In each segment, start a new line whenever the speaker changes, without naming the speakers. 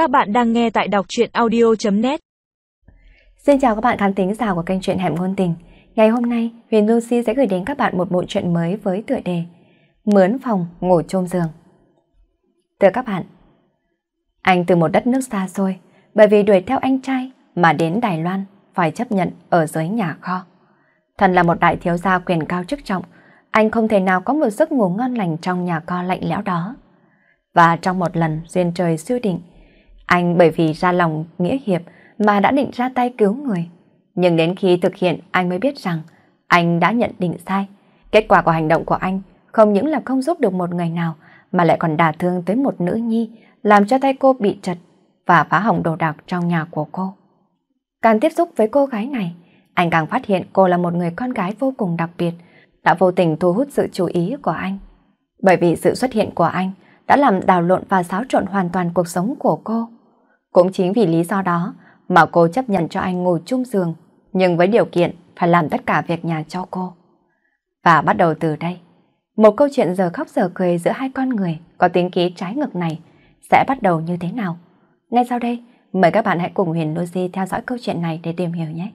Các bạn đang nghe tại đọc truyện audio.net
Xin chào các bạn khán thính giả của kênh truyện Hẻm Ngôn Tình. Ngày hôm nay, Huyền Lucy sẽ gửi đến các bạn một bộ truyện mới với tựa đề Mướn phòng ngủ chôm giường. Thưa các bạn, anh từ một đất nước xa xôi, bởi vì đuổi theo anh trai mà đến Đài Loan phải chấp nhận ở dưới nhà kho. Thần là một đại thiếu gia quyền cao chức trọng, anh không thể nào có một giấc ngủ ngon lành trong nhà kho lạnh lẽo đó. Và trong một lần duyên trời siêu định, anh bởi vì ra lòng nghĩa hiệp mà đã định ra tay cứu người. Nhưng đến khi thực hiện anh mới biết rằng anh đã nhận định sai. Kết quả của hành động của anh không những là không giúp được một người nào mà lại còn đả thương tới một nữ nhi làm cho tay cô bị trật và phá hỏng đồ đạc trong nhà của cô. Càng tiếp xúc với cô gái này, anh càng phát hiện cô là một người con gái vô cùng đặc biệt, đã vô tình thu hút sự chú ý của anh. Bởi vì sự xuất hiện của anh đã làm đảo lộn và xáo trộn hoàn toàn cuộc sống của cô. Cũng chính vì lý do đó mà cô chấp nhận cho anh ngồi chung giường, nhưng với điều kiện phải làm tất cả việc nhà cho cô. Và bắt đầu từ đây, một câu chuyện giờ khóc giờ cười giữa hai con người có tính ký trái ngược này sẽ bắt đầu như thế nào? Ngay sau đây, mời các bạn hãy cùng Huyền Lucy theo dõi câu chuyện này để tìm hiểu nhé.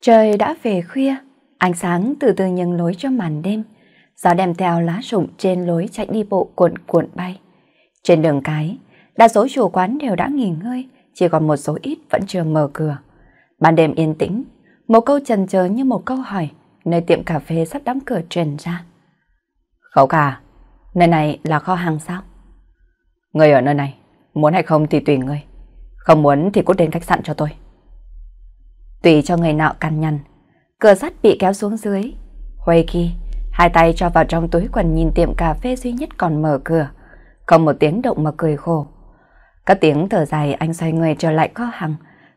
Trời đã về khuya, ánh sáng từ từ nhường lối cho màn đêm, gió đem theo lá rụng trên lối chạy đi bộ cuộn cuộn bay. Trên đường cái, đa số chủ quán đều đã nghỉ ngơi, chỉ còn một số ít vẫn chưa mở cửa. Ban đêm yên tĩnh, một câu trần chờ như một câu hỏi, nơi tiệm cà phê sắp đóng cửa truyền ra. Khẩu cả, nơi này là kho hàng sao? Người ở nơi này, muốn hay không thì tùy người. Không muốn thì cút đến khách sạn cho tôi. Tùy cho người nọ cằn nhằn, cửa sắt bị kéo xuống dưới. Huê khi, hai tay cho vào trong túi quần nhìn tiệm cà phê duy nhất còn mở cửa. Không một tiếng động mà cười khổ. Các tiếng thở dài anh xoay người trở lại kho hàng,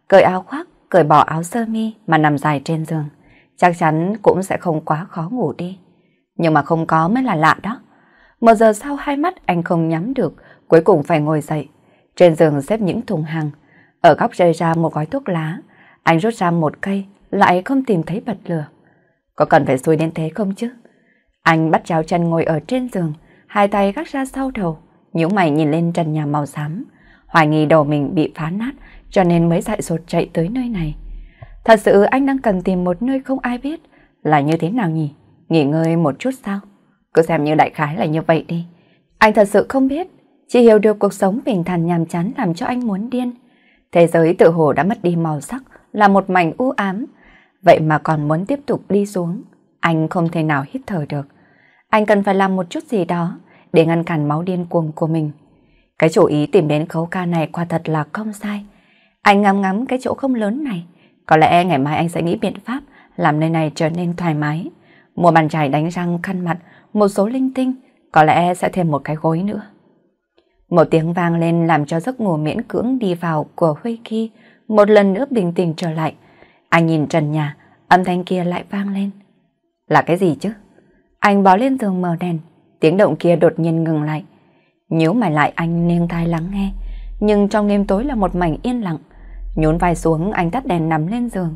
cởi áo khoác, cởi bỏ áo sơ mi mà nằm dài trên giường. Chắc chắn cũng sẽ không quá khó ngủ đi. Nhưng mà không có mới là lạ đó. Một giờ sau hai mắt anh không nhắm được, cuối cùng phải ngồi dậy. Trên giường xếp những thùng hàng. Ở góc rơi ra một gói thuốc lá. Anh rút ra một cây, lại không tìm thấy bật lửa. Có cần phải xui đến thế không chứ? Anh bắt chéo chân ngồi ở trên giường, hai tay gác ra sau đầu, nhíu mày nhìn lên trần nhà màu xám. Hoài nghi đầu mình bị phá nát, cho nên mới dại dột chạy tới nơi này. Thật sự anh đang cần tìm một nơi không ai biết là như thế nào nhỉ? Nghỉ ngơi một chút sao? Cứ xem như đại khái là như vậy đi. Anh thật sự không biết, chỉ hiểu được cuộc sống bình thản nhàm chán làm cho anh muốn điên. Thế giới tự hồ đã mất đi màu sắc, là một mảnh u ám. Vậy mà còn muốn tiếp tục đi xuống, anh không thể nào hít thở được. Anh cần phải làm một chút gì đó để ngăn cản máu điên cuồng của mình. Cái chủ ý tìm đến khấu ca này quả thật là không sai. Anh ngắm ngắm cái chỗ không lớn này. Có lẽ ngày mai anh sẽ nghĩ biện pháp làm nơi này trở nên thoải mái. Mua bàn chải đánh răng khăn mặt, một số linh tinh, có lẽ sẽ thêm một cái gối nữa. Một tiếng vang lên làm cho giấc ngủ miễn cưỡng đi vào của Huy Ki một lần nữa bình tĩnh trở lại. Anh nhìn trần nhà, âm thanh kia lại vang lên. Là cái gì chứ? Anh bó lên giường mở đèn, tiếng động kia đột nhiên ngừng lại. Nhíu mày lại anh nghiêng tai lắng nghe, nhưng trong đêm tối là một mảnh yên lặng. Nhún vai xuống anh tắt đèn nằm lên giường.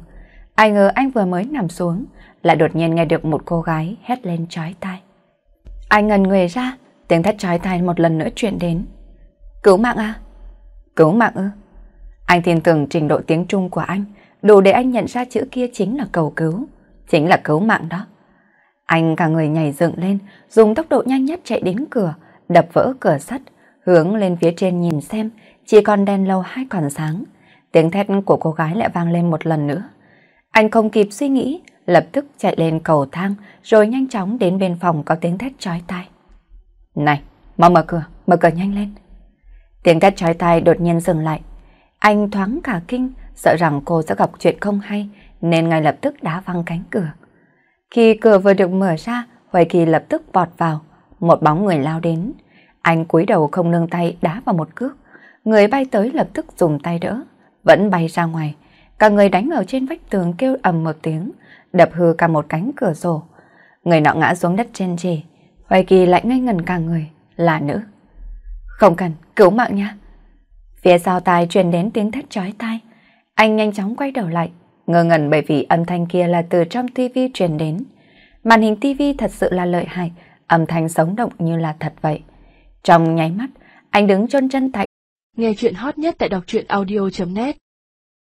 Ai ngờ anh vừa mới nằm xuống, lại đột nhiên nghe được một cô gái hét lên trói tai. Anh ngần người ra, tiếng thét trói tai một lần nữa chuyển đến. Cứu mạng à? Cứu mạng ư? Anh tin tưởng trình độ tiếng Trung của anh, đủ để anh nhận ra chữ kia chính là cầu cứu, chính là cứu mạng đó. Anh cả người nhảy dựng lên, dùng tốc độ nhanh nhất chạy đến cửa, đập vỡ cửa sắt, hướng lên phía trên nhìn xem, chỉ còn đèn lầu hai còn sáng. Tiếng thét của cô gái lại vang lên một lần nữa. Anh không kịp suy nghĩ, lập tức chạy lên cầu thang, rồi nhanh chóng đến bên phòng có tiếng thét chói tai. Này, mau mở cửa, mở cửa nhanh lên. Tiếng thét chói tai đột nhiên dừng lại. Anh thoáng cả kinh, sợ rằng cô sẽ gặp chuyện không hay, nên ngay lập tức đá văng cánh cửa. Khi cửa vừa được mở ra, Hoài Kỳ lập tức vọt vào, một bóng người lao đến. Anh cúi đầu không nương tay đá vào một cước, người bay tới lập tức dùng tay đỡ, vẫn bay ra ngoài. Cả người đánh ở trên vách tường kêu ầm một tiếng, đập hư cả một cánh cửa sổ. Người nọ ngã xuống đất trên trề, Hoài Kỳ lại ngây ngần cả người, là nữ. Không cần, cứu mạng nha. Phía sau tai truyền đến tiếng thét chói tai. Anh nhanh chóng quay đầu lại, ngơ ngẩn bởi vì âm thanh kia là từ trong tivi truyền đến. Màn hình tivi thật sự là lợi hại, âm thanh sống động như là thật vậy. Trong nháy mắt, anh đứng chôn chân tại.
Nghe chuyện hot nhất tại đọc truyện audio.net